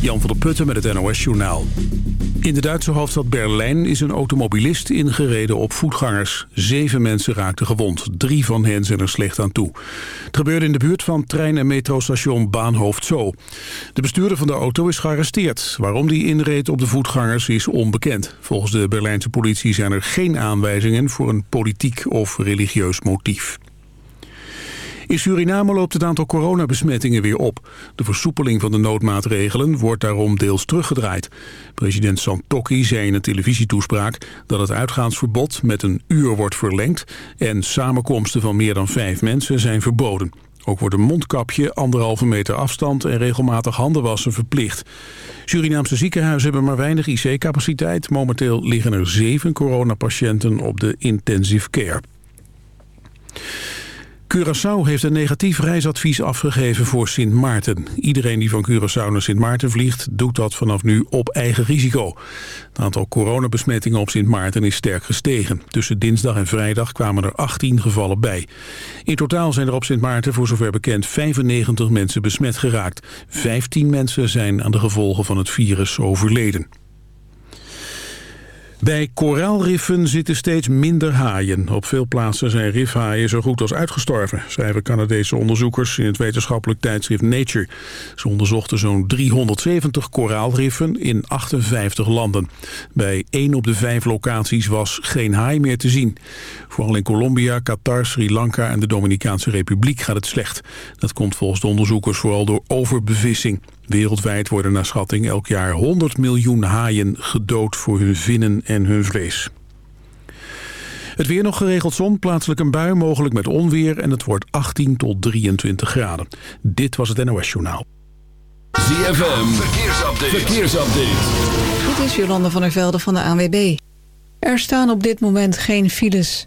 Jan van der Putten met het NOS-journaal. In de Duitse hoofdstad Berlijn is een automobilist ingereden op voetgangers. Zeven mensen raakten gewond. Drie van hen zijn er slecht aan toe. Het gebeurde in de buurt van trein- en metrostation Baanhoofd Zo. De bestuurder van de auto is gearresteerd. Waarom die inreed op de voetgangers is onbekend. Volgens de Berlijnse politie zijn er geen aanwijzingen voor een politiek of religieus motief. In Suriname loopt het aantal coronabesmettingen weer op. De versoepeling van de noodmaatregelen wordt daarom deels teruggedraaid. President Santokki zei in een televisietoespraak dat het uitgaansverbod met een uur wordt verlengd en samenkomsten van meer dan vijf mensen zijn verboden. Ook wordt een mondkapje, anderhalve meter afstand en regelmatig handen wassen verplicht. Surinaamse ziekenhuizen hebben maar weinig IC-capaciteit. Momenteel liggen er zeven coronapatiënten op de intensive care. Curaçao heeft een negatief reisadvies afgegeven voor Sint Maarten. Iedereen die van Curaçao naar Sint Maarten vliegt, doet dat vanaf nu op eigen risico. Het aantal coronabesmettingen op Sint Maarten is sterk gestegen. Tussen dinsdag en vrijdag kwamen er 18 gevallen bij. In totaal zijn er op Sint Maarten voor zover bekend 95 mensen besmet geraakt. 15 mensen zijn aan de gevolgen van het virus overleden. Bij koraalriffen zitten steeds minder haaien. Op veel plaatsen zijn rifhaaien zo goed als uitgestorven... schrijven Canadese onderzoekers in het wetenschappelijk tijdschrift Nature. Ze onderzochten zo'n 370 koraalriffen in 58 landen. Bij één op de vijf locaties was geen haai meer te zien. Vooral in Colombia, Qatar, Sri Lanka en de Dominicaanse Republiek gaat het slecht. Dat komt volgens de onderzoekers vooral door overbevissing. Wereldwijd worden naar schatting elk jaar 100 miljoen haaien gedood voor hun vinnen en hun vlees. Het weer nog geregeld zon, plaatselijk een bui, mogelijk met onweer... en het wordt 18 tot 23 graden. Dit was het NOS Journaal. ZFM, verkeersupdate. verkeersupdate. Dit is Jolanda van der Velde van de ANWB. Er staan op dit moment geen files...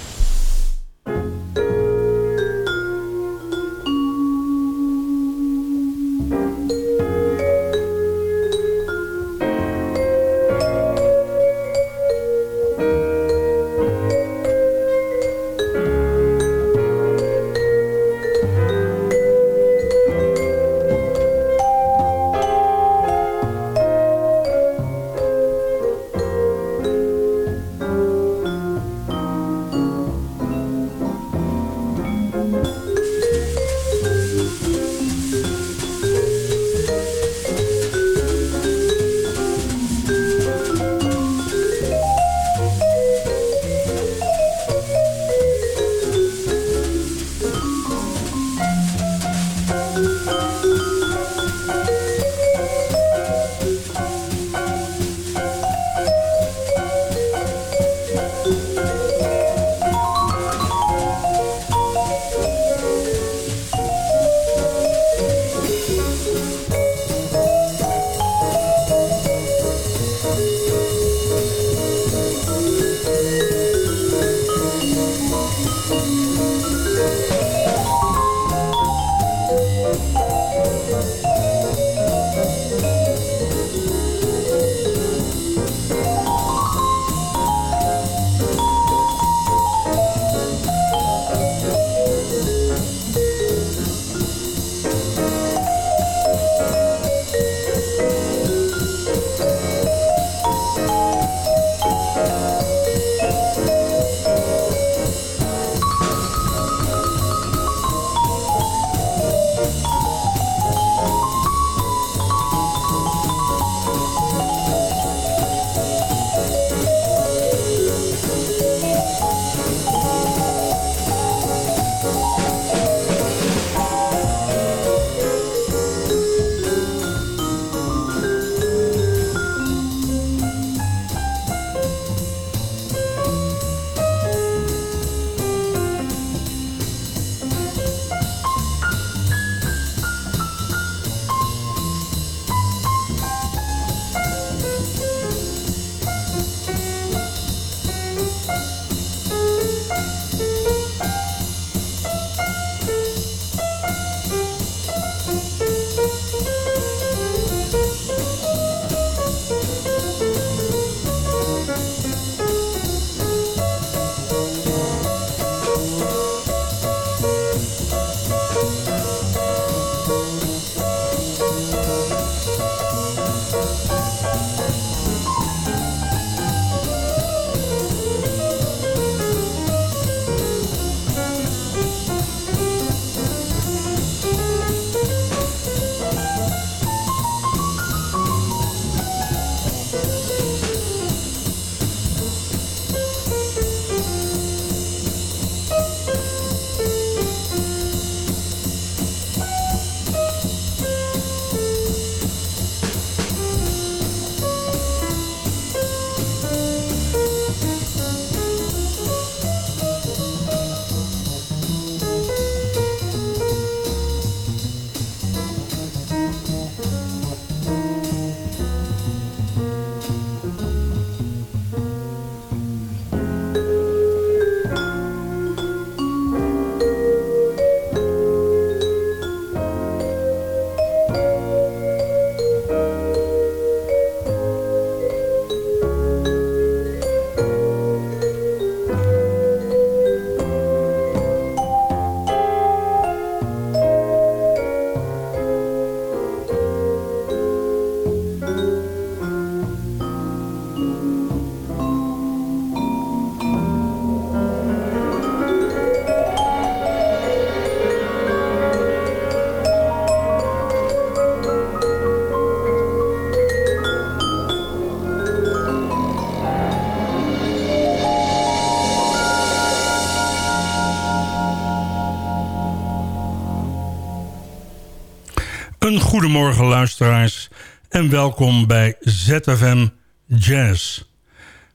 Goedemorgen luisteraars en welkom bij ZFM Jazz.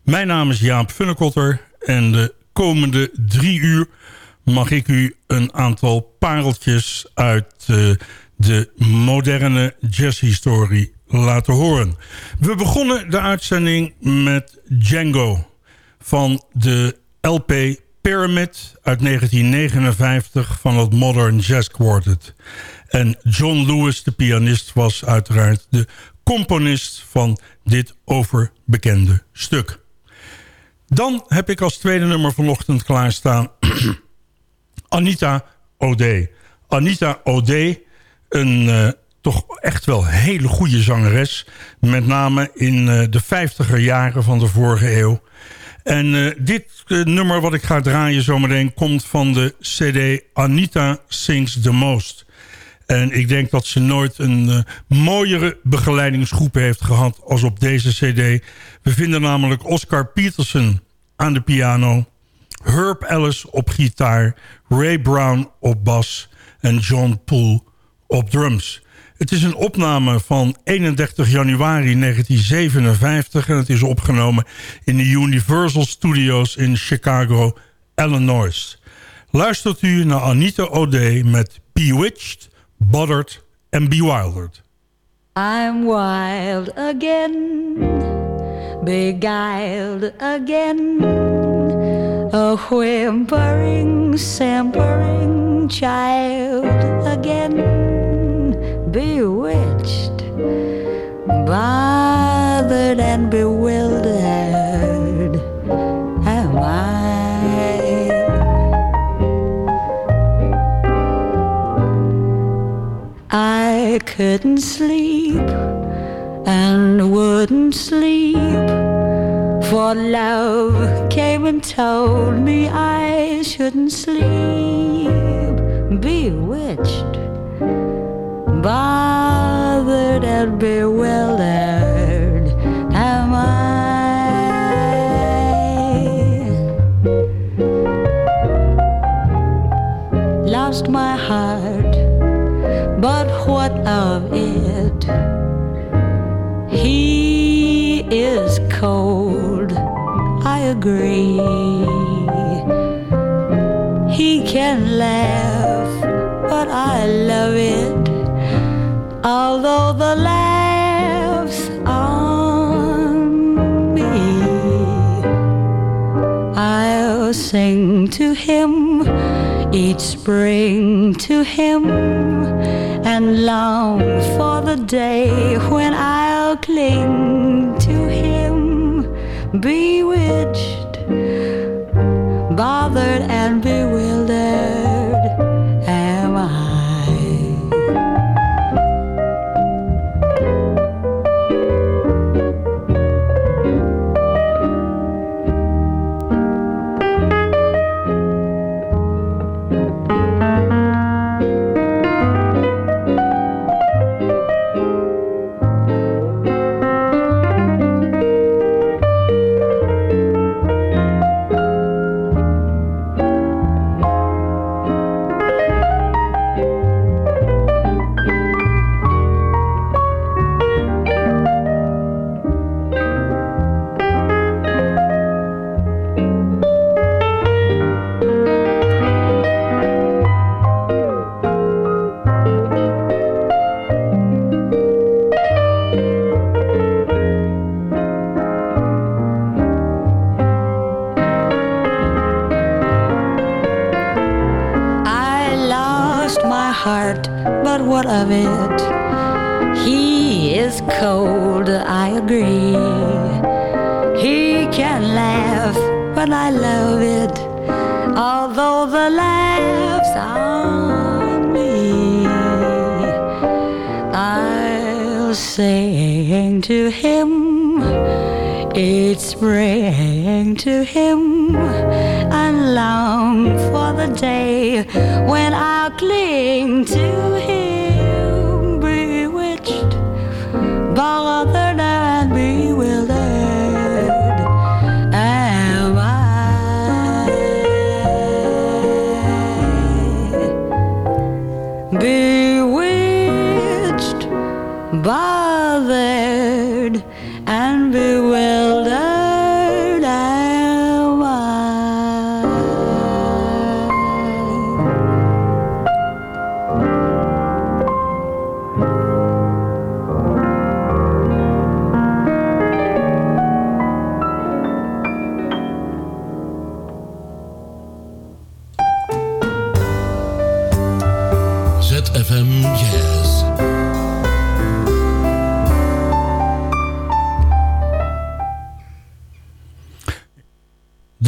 Mijn naam is Jaap Funnekotter en de komende drie uur mag ik u een aantal pareltjes uit uh, de moderne jazzhistorie laten horen. We begonnen de uitzending met Django van de LP Pyramid uit 1959 van het Modern Jazz Quartet. En John Lewis, de pianist, was uiteraard de componist van dit overbekende stuk. Dan heb ik als tweede nummer vanochtend klaarstaan Anita O'Day. Anita O'Day, een uh, toch echt wel hele goede zangeres. Met name in uh, de vijftiger jaren van de vorige eeuw. En uh, dit nummer wat ik ga draaien zometeen komt van de cd Anita Sings the Most. En ik denk dat ze nooit een uh, mooiere begeleidingsgroep heeft gehad als op deze cd. We vinden namelijk Oscar Peterson aan de piano... Herb Ellis op gitaar, Ray Brown op bas en John Poole op drums. Het is een opname van 31 januari 1957 en het is opgenomen in de Universal Studios in Chicago, Illinois. Luistert u naar Anita O'Day met Bewitched bothered and bewildered. I'm wild again, beguiled again, a whimpering, simpering child again, bewitched, bothered and bewildered. I couldn't sleep and wouldn't sleep. For love came and told me I shouldn't sleep. Bewitched, bothered, and bewildered am I. Lost my heart He can laugh, but I love it. Although the laughs on me, I'll sing to him each spring to him and long for the day when I'll cling to him, bewitched, bothered, and bewildered.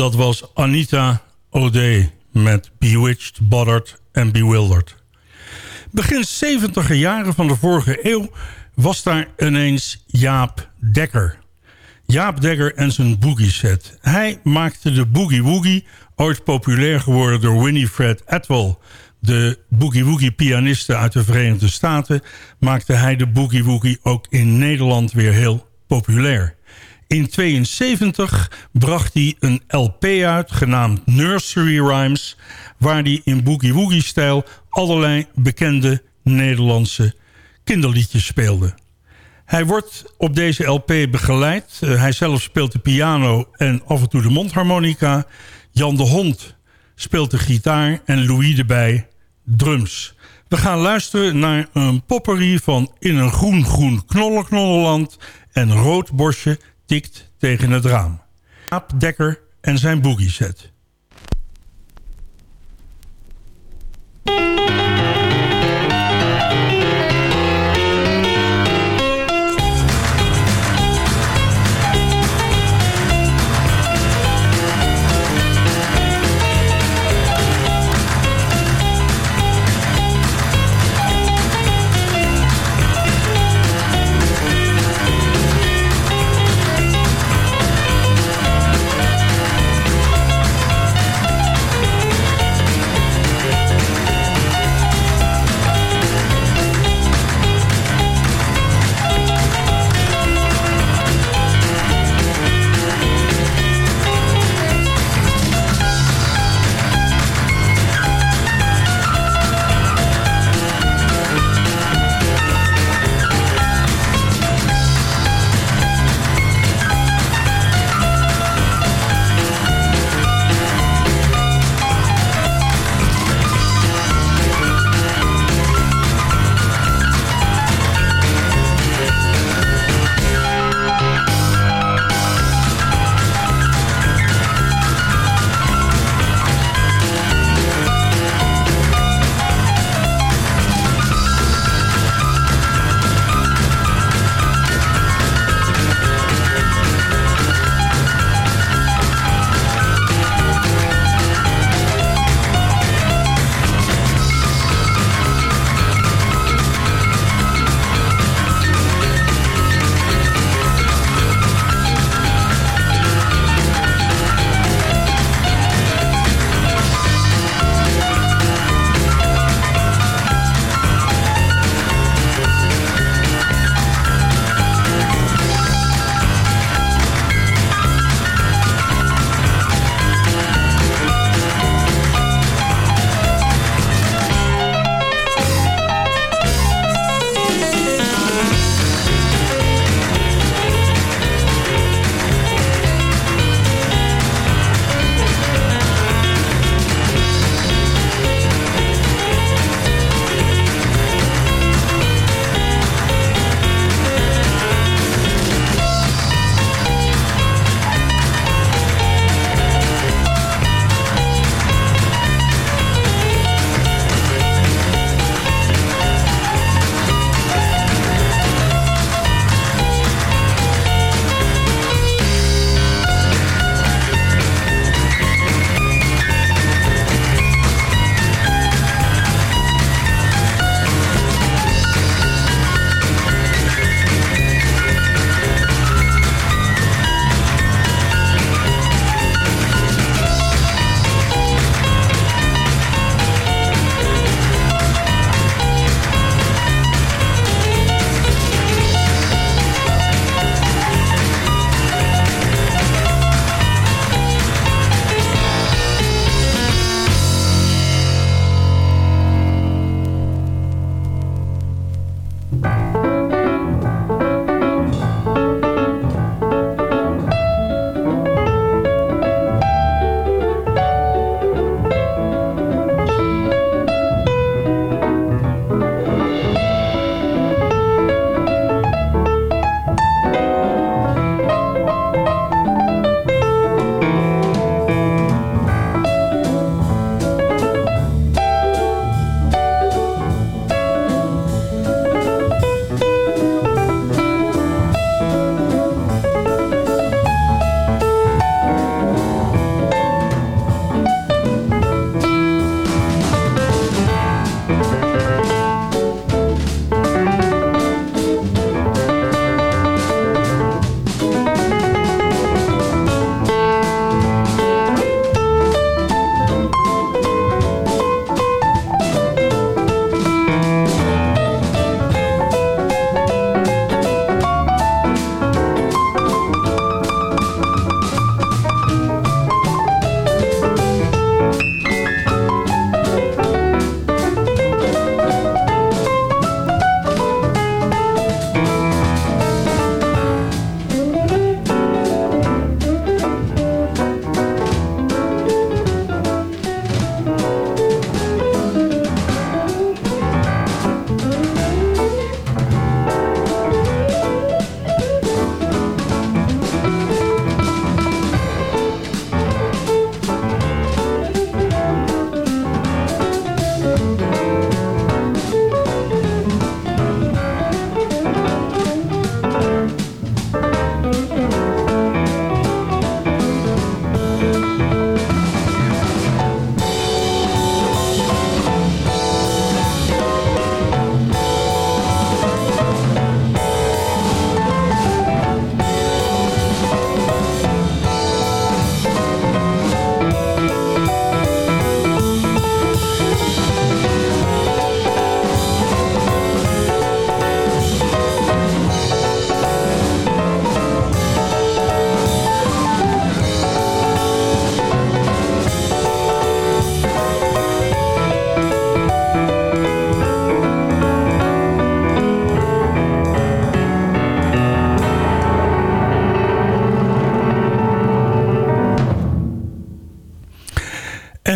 Dat was Anita O'Day met Bewitched, Bothered en Bewildered. Begin 70 jaren van de vorige eeuw was daar ineens Jaap Dekker. Jaap Dekker en zijn boogie set. Hij maakte de boogie woogie, ooit populair geworden door Winifred Atwell... de boogie woogie pianiste uit de Verenigde Staten... maakte hij de boogie woogie ook in Nederland weer heel populair. In 72 bracht hij een LP uit genaamd Nursery Rhymes... waar hij in boogie-woogie-stijl allerlei bekende Nederlandse kinderliedjes speelde. Hij wordt op deze LP begeleid. Uh, hij zelf speelt de piano en af en toe de mondharmonica. Jan de Hond speelt de gitaar en Louis de Bij drums. We gaan luisteren naar een popperie van In een groen groen knollenknollenland en Rood Bosje tikt tegen het raam. Aap Dekker en zijn boogie set.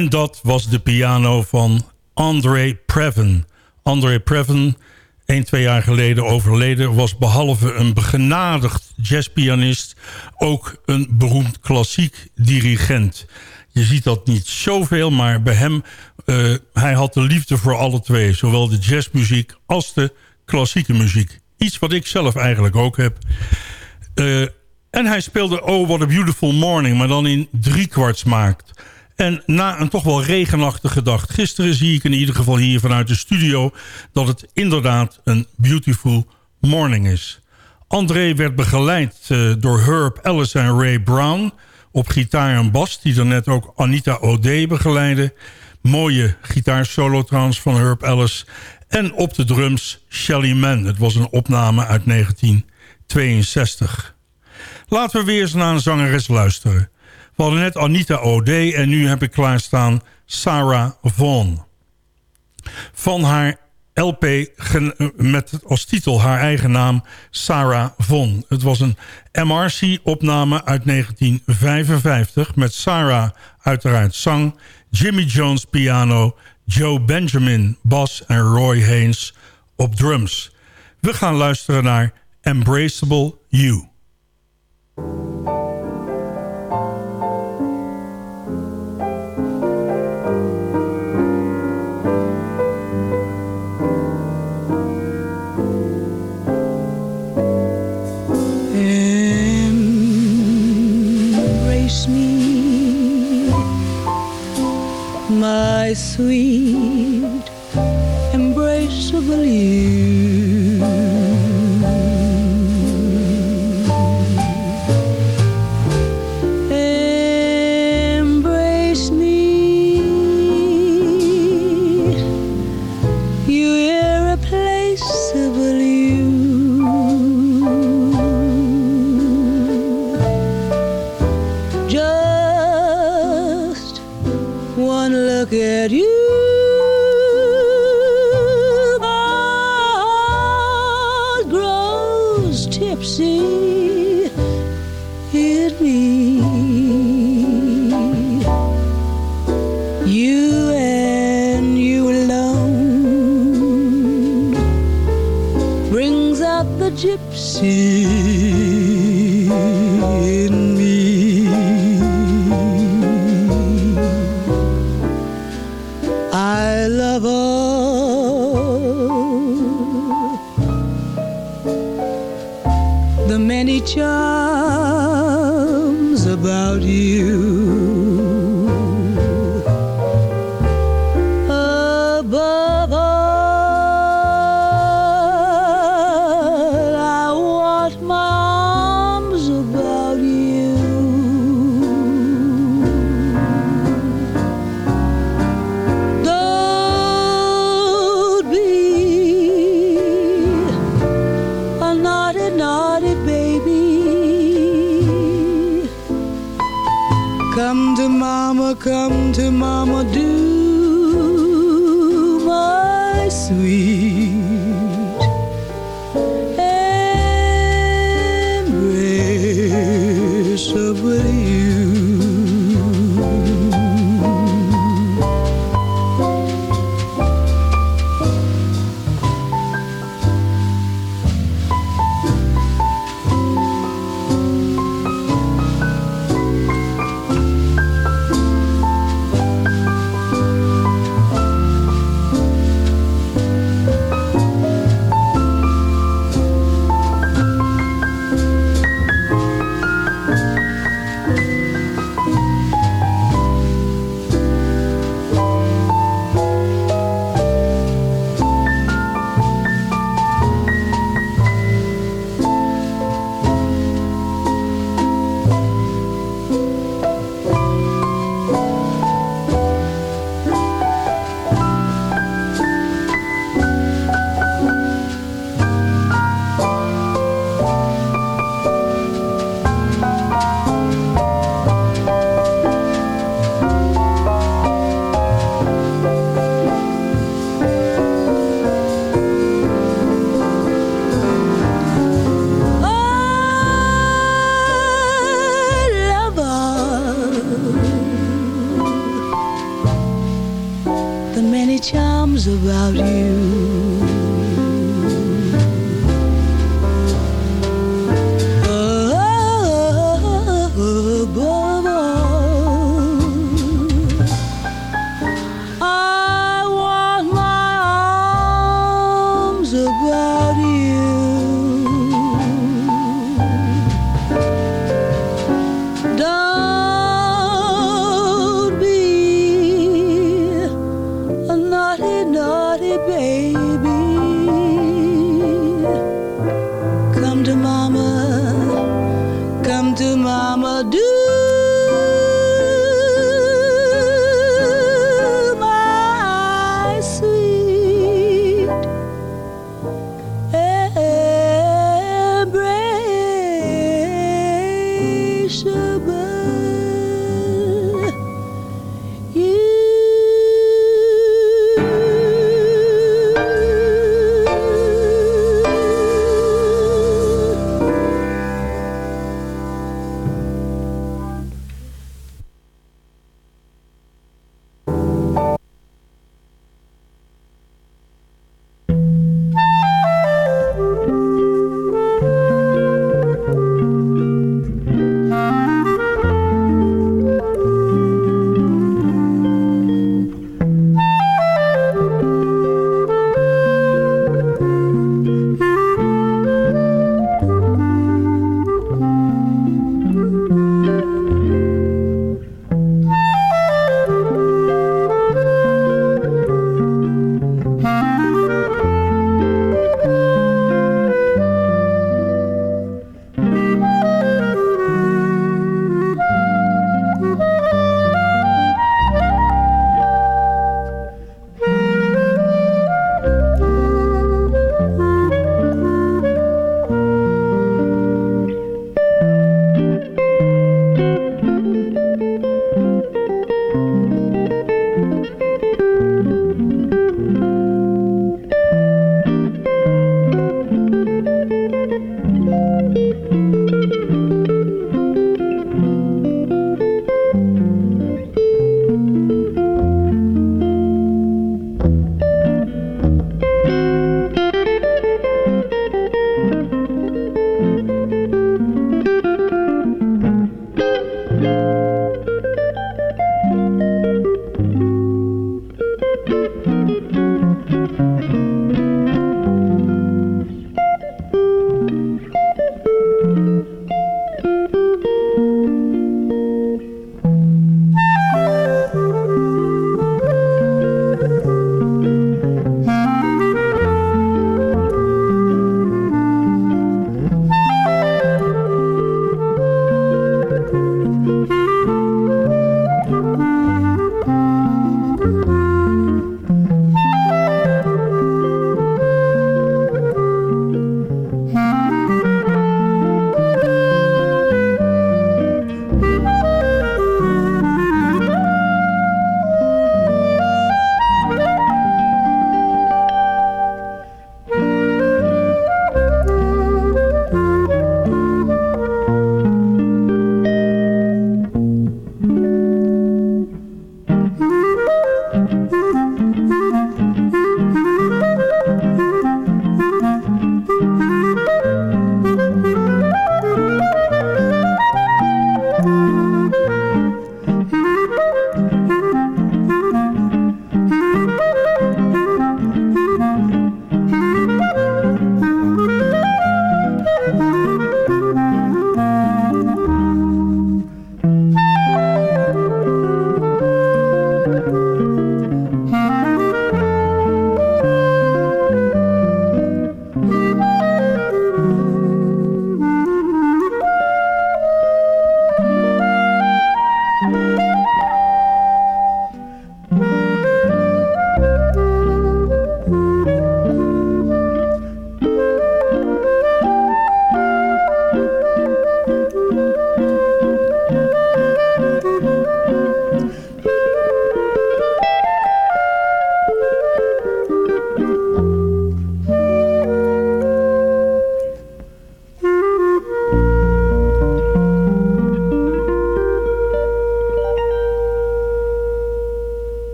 En dat was de piano van André Previn. André Previn, een, twee jaar geleden overleden... was behalve een begenadigd jazzpianist... ook een beroemd klassiek dirigent. Je ziet dat niet zoveel, maar bij hem... Uh, hij had de liefde voor alle twee. Zowel de jazzmuziek als de klassieke muziek. Iets wat ik zelf eigenlijk ook heb. Uh, en hij speelde Oh What a Beautiful Morning... maar dan in driekwartsmaakt... En na een toch wel regenachtige dag gisteren zie ik in ieder geval hier vanuit de studio... dat het inderdaad een beautiful morning is. André werd begeleid uh, door Herb Ellis en Ray Brown... op gitaar en bas, die net ook Anita O'Day begeleidde. Mooie gitaarsolo trouwens van Herb Ellis. En op de drums Shelly Man. Het was een opname uit 1962. Laten we weer eens naar een zangeres luisteren. We hadden net Anita O'Day en nu heb ik klaarstaan Sarah Vaughan. Van haar LP met als titel haar eigen naam Sarah Vaughan. Het was een MRC-opname uit 1955 met Sarah uiteraard zang, Jimmy Jones piano, Joe Benjamin bas en Roy Haynes op drums. We gaan luisteren naar Embraceable You. Sweet embraceable you. Do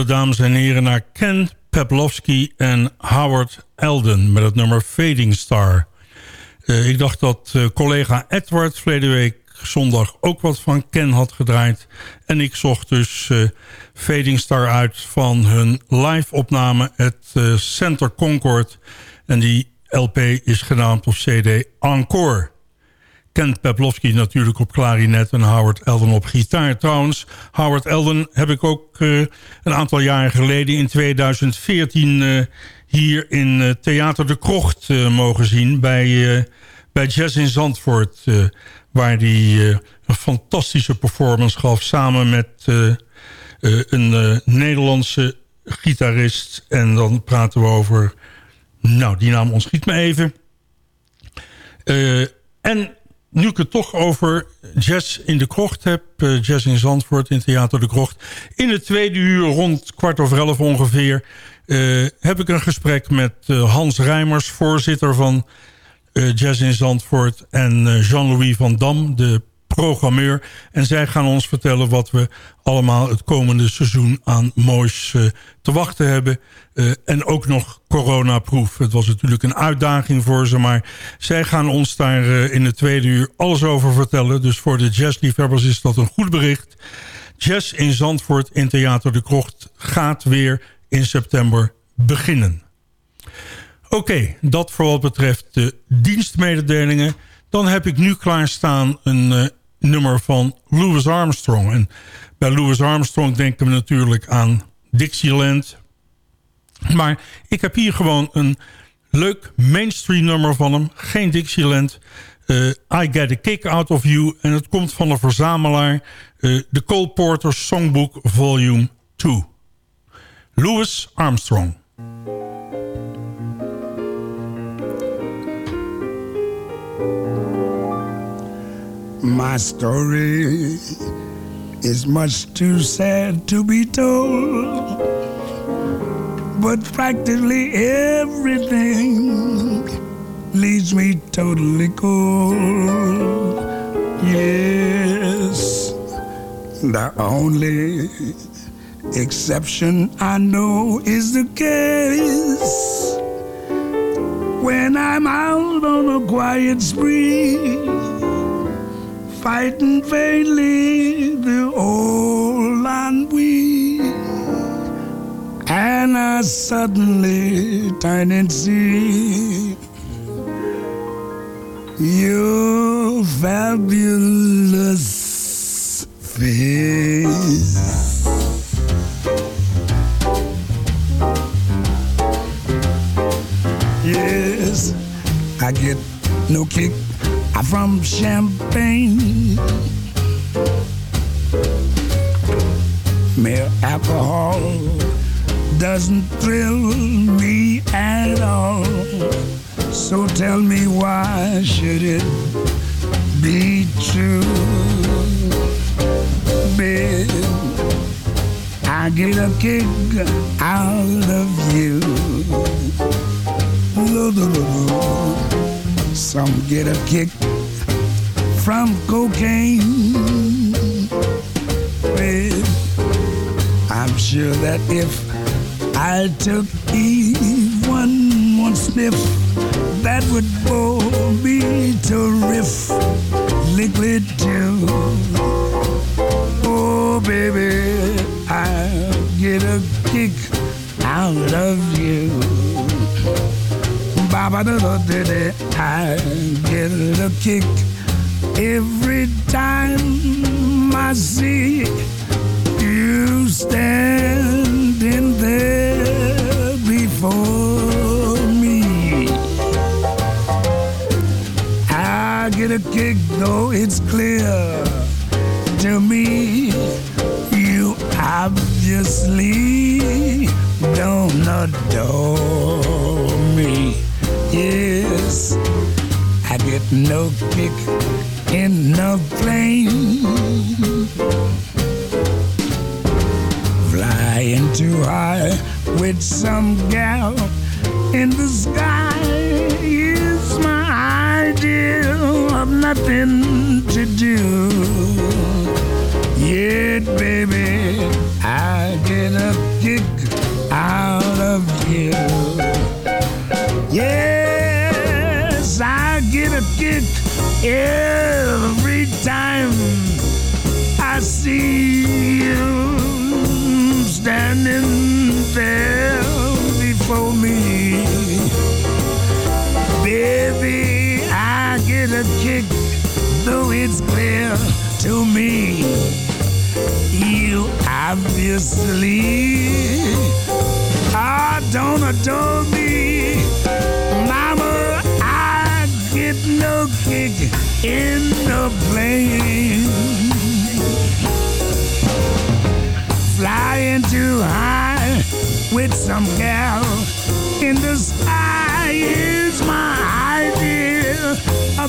luisterde, dames en heren, naar Ken Peplowski en Howard Eldon met het nummer Fading Star. Uh, ik dacht dat uh, collega Edward verleden week zondag ook wat van Ken had gedraaid. En ik zocht dus uh, Fading Star uit van hun live opname, het Center Concord. En die LP is genaamd op CD Encore. Kent Peplowski natuurlijk op klarinet en Howard Eldon op gitaar. Trouwens, Howard Eldon heb ik ook uh, een aantal jaren geleden in 2014 uh, hier in uh, Theater de Krocht mogen zien bij, bij Jazz in Zandvoort. waar hij een fantastische performance gaf samen met een Nederlandse gitarist. En dan praten we over, nou die naam ontschiet me even. en nu ik het toch over jazz in de krocht heb... Uh, jazz in Zandvoort in Theater de Krocht... in het tweede uur rond kwart over elf ongeveer... Uh, heb ik een gesprek met uh, Hans Rijmers, voorzitter van Jazz in Zandvoort... en Jean-Louis van Dam, de programmeur. En zij gaan ons vertellen wat we allemaal het komende seizoen aan moois uh, te wachten hebben. Uh, en ook nog coronaproof. Het was natuurlijk een uitdaging voor ze. Maar zij gaan ons daar uh, in het tweede uur alles over vertellen. Dus voor de jazzliefhebbers is dat een goed bericht. Jazz in Zandvoort in Theater de Krocht gaat weer in september beginnen. Oké, dat voor wat betreft de dienstmededelingen. Dan heb ik nu klaarstaan een nummer van Louis Armstrong. En bij Louis Armstrong denken we natuurlijk aan Dixieland. Maar ik heb hier gewoon een leuk mainstream nummer van hem. Geen Dixieland. Uh, I Get a Kick Out of You. En het komt van de verzamelaar. Uh, de Cole Porter Songbook Volume 2. Louis Armstrong. My story is much too sad to be told, but practically everything leaves me totally cold. Yes, the only exception I know is the case when I'm out on a quiet spree fighting vainly the old ennui. And I suddenly turn and see your fabulous face. Yes, I get no kick from champagne. Mere alcohol doesn't thrill me at all. So tell me why should it be true? Babe, I get a kick out of you. Some get a kick from cocaine. Well, I'm sure that if I took even one sniff, that would bore me to riff liquid too. Oh, baby, I'll get a kick out of you. Da da da I get a kick. Every time I see you standing there before me. I get a kick, though it's clear to me. You obviously don't adore no kick in a plane. Flying too high with some gal in the sky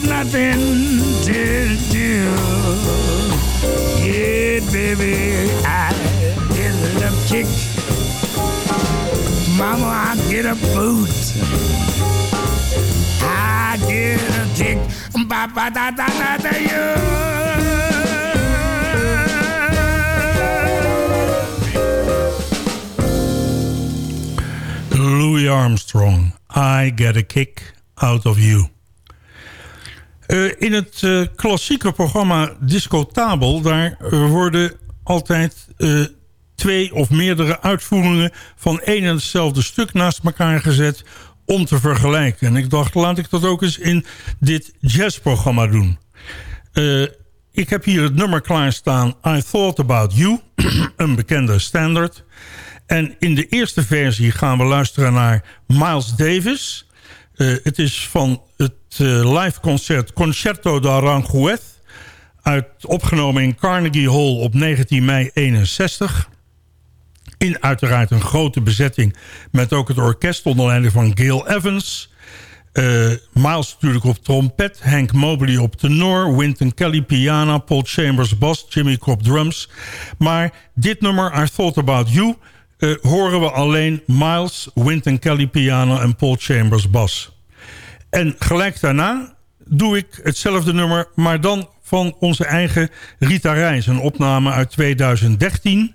of nothing to do. Yeah, baby, I get a kick. Mama, I get a boot. I get a kick. Ba ba da da da da Louis Armstrong, I get a kick out of you. Uh, in het uh, klassieke programma Disco Tabel... daar uh, worden altijd twee of meerdere uitvoeringen... van één en hetzelfde stuk naast elkaar gezet... om te vergelijken. En ik dacht, laat ik dat ook eens in dit jazzprogramma doen. ik heb hier het nummer klaarstaan... I Thought About You, een bekende standaard... En in de eerste versie gaan we luisteren naar Miles Davis. Uh, het is van het uh, live concert Concerto d'Aranjuez. Uit, opgenomen in Carnegie Hall op 19 mei 61. In uiteraard een grote bezetting met ook het orkest onder leiding van Gail Evans. Uh, Miles natuurlijk op trompet, Hank Mobley op tenor... Wynton Kelly piano, Paul Chambers bas, Jimmy Cobb drums. Maar dit nummer, I Thought About You uh, horen we alleen Miles, Wynton Kelly piano en Paul Chambers bas. En gelijk daarna doe ik hetzelfde nummer, maar dan van onze eigen Rita Reis. Een opname uit 2013,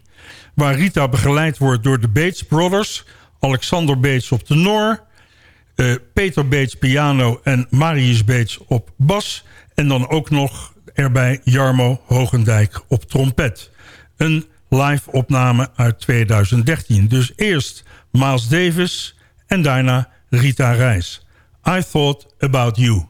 waar Rita begeleid wordt door de Bates Brothers... Alexander Bates op tenor, uh, Peter Bates piano en Marius Bates op bas... en dan ook nog erbij Jarmo Hogendijk op trompet. Een live opname uit 2013. Dus eerst Miles Davis en daarna Rita Reis. I Thought About You.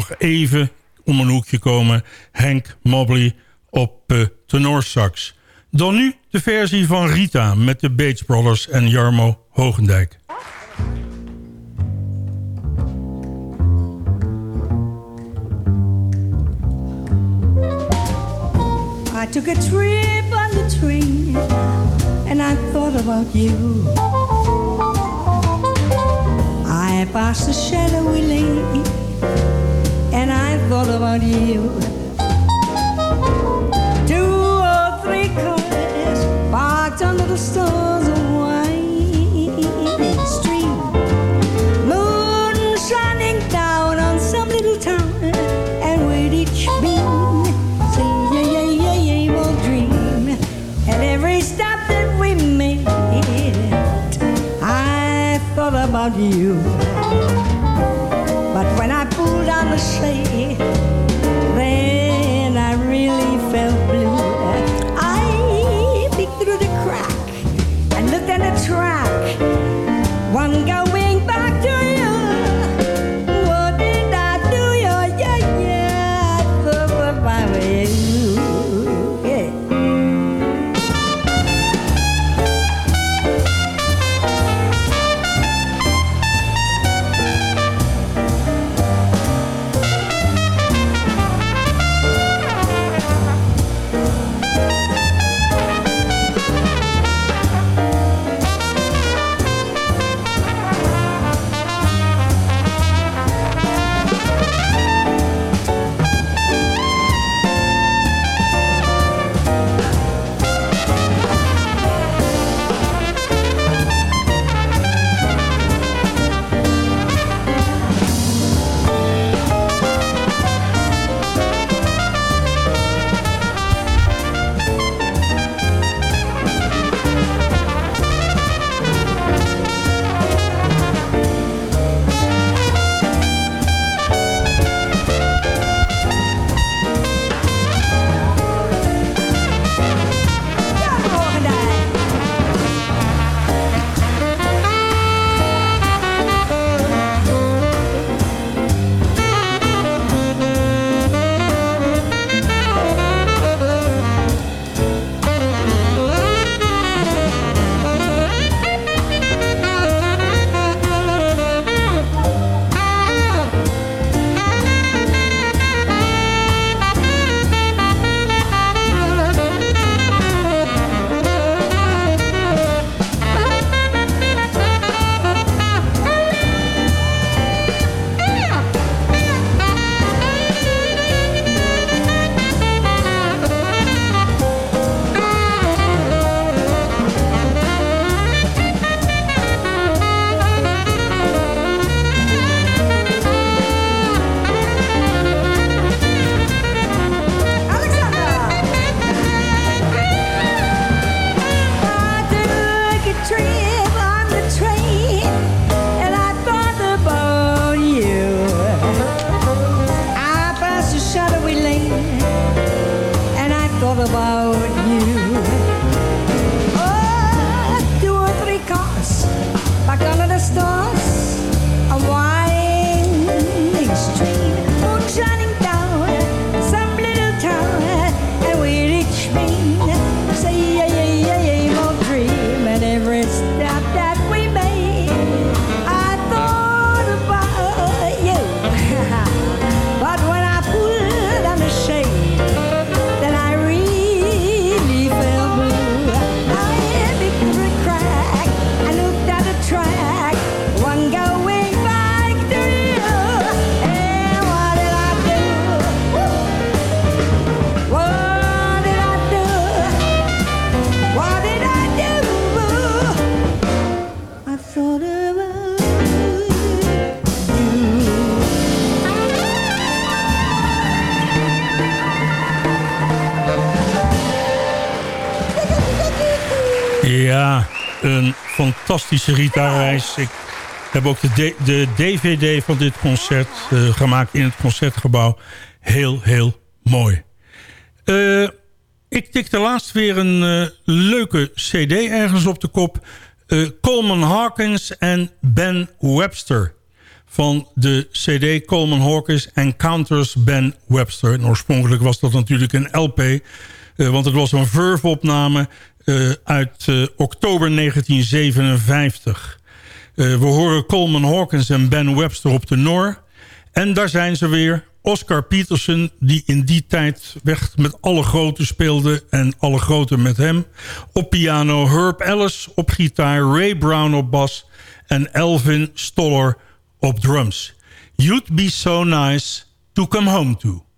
Nog even om een hoekje komen... Hank Mobley op uh, tenorsax. Dan nu de versie van Rita met de Bates Brothers en Jarmo Hogendijk. I took a trip on the train and I thought about you. I passed a shadowy lane thought about you. Two or three cars parked under the stars of wine stream. Moon shining down on some little town and with each beam, say yeah yeah yeah yeah, we'll dream. And every stop that we made, I thought about you. Fantastische Rita-reis. Ik heb ook de, de DVD van dit concert uh, gemaakt in het Concertgebouw. Heel, heel mooi. Uh, ik tikte laatst weer een uh, leuke cd ergens op de kop. Coleman Hawkins en Ben Webster. Van de cd Coleman Hawkins Encounters Ben Webster. Oorspronkelijk was dat natuurlijk een LP... want het was een Verve-opname uh, uit uh, oktober 1957. Uh, we horen Coleman Hawkins en Ben Webster op de Noor. En daar zijn ze weer. Oscar Peterson, die in die tijd weg met alle grote speelde... en alle grote met hem. Op piano Herb Ellis op gitaar, Ray Brown op bas... en Elvin Stoller op drums. You'd be so nice to come home to.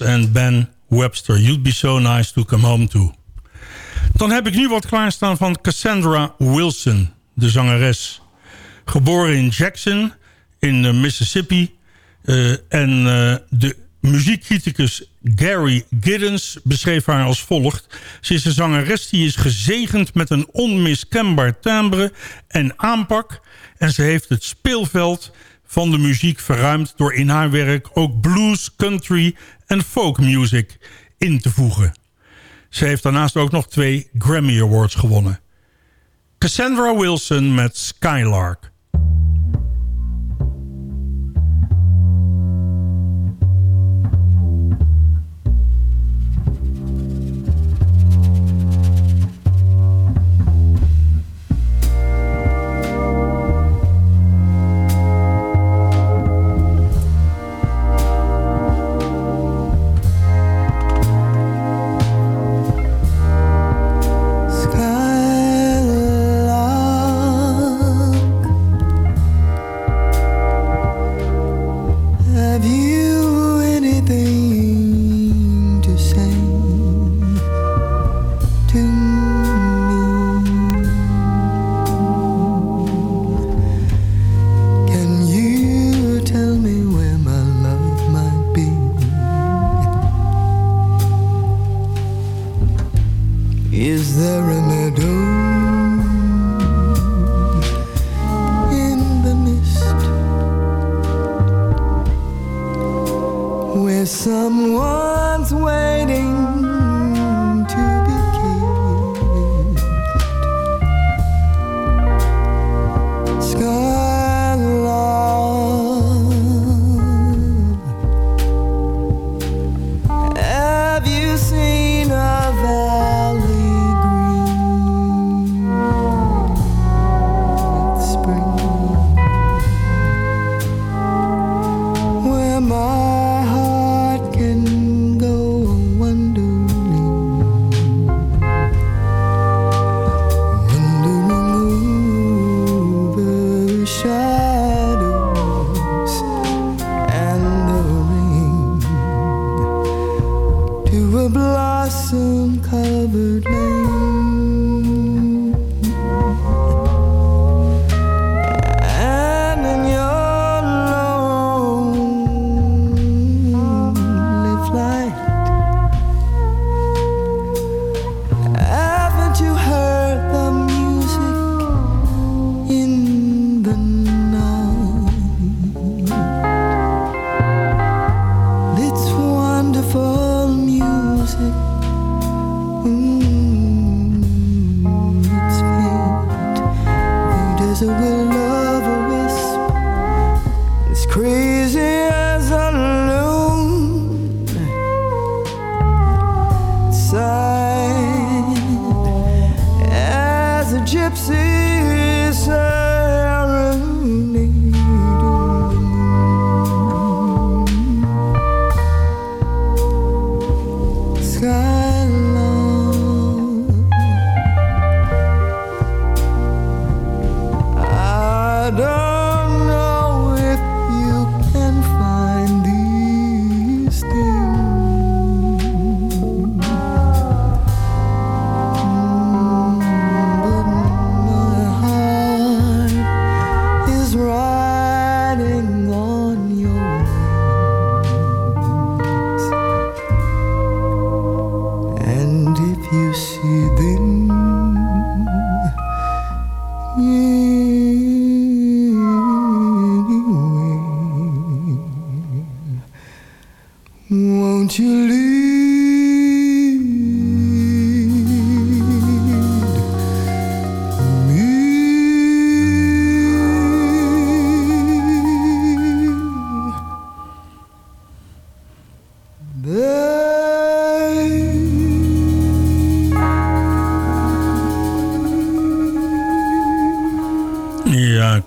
En Ben Webster. You'd be so nice to come home to. Dan heb ik nu wat klaarstaan van Cassandra Wilson, de zangeres. Geboren in Jackson in Mississippi. Uh, en uh, de muziekcriticus Gary Giddens beschreef haar als volgt. Ze is een zangeres die is gezegend met een onmiskenbaar timbre en aanpak. En ze heeft het speelveld van de muziek verruimd... door in haar werk ook blues, country en folk music in te voegen. Ze heeft daarnaast ook nog twee Grammy Awards gewonnen. Cassandra Wilson met Skylark.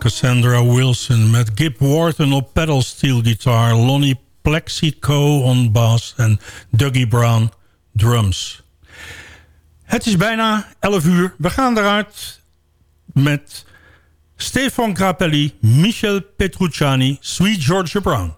Cassandra Wilson met Gib Wharton op pedal steel guitar... Lonnie Plexico on bass en Dougie Brown drums. Het is bijna 11 uur. We gaan eruit met Stefan Grappelli, Michel Petrucciani, Sweet Georgia Brown.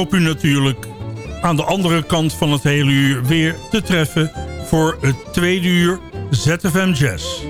Hoop u natuurlijk aan de andere kant van het hele uur weer te treffen... voor het tweede uur ZFM Jazz.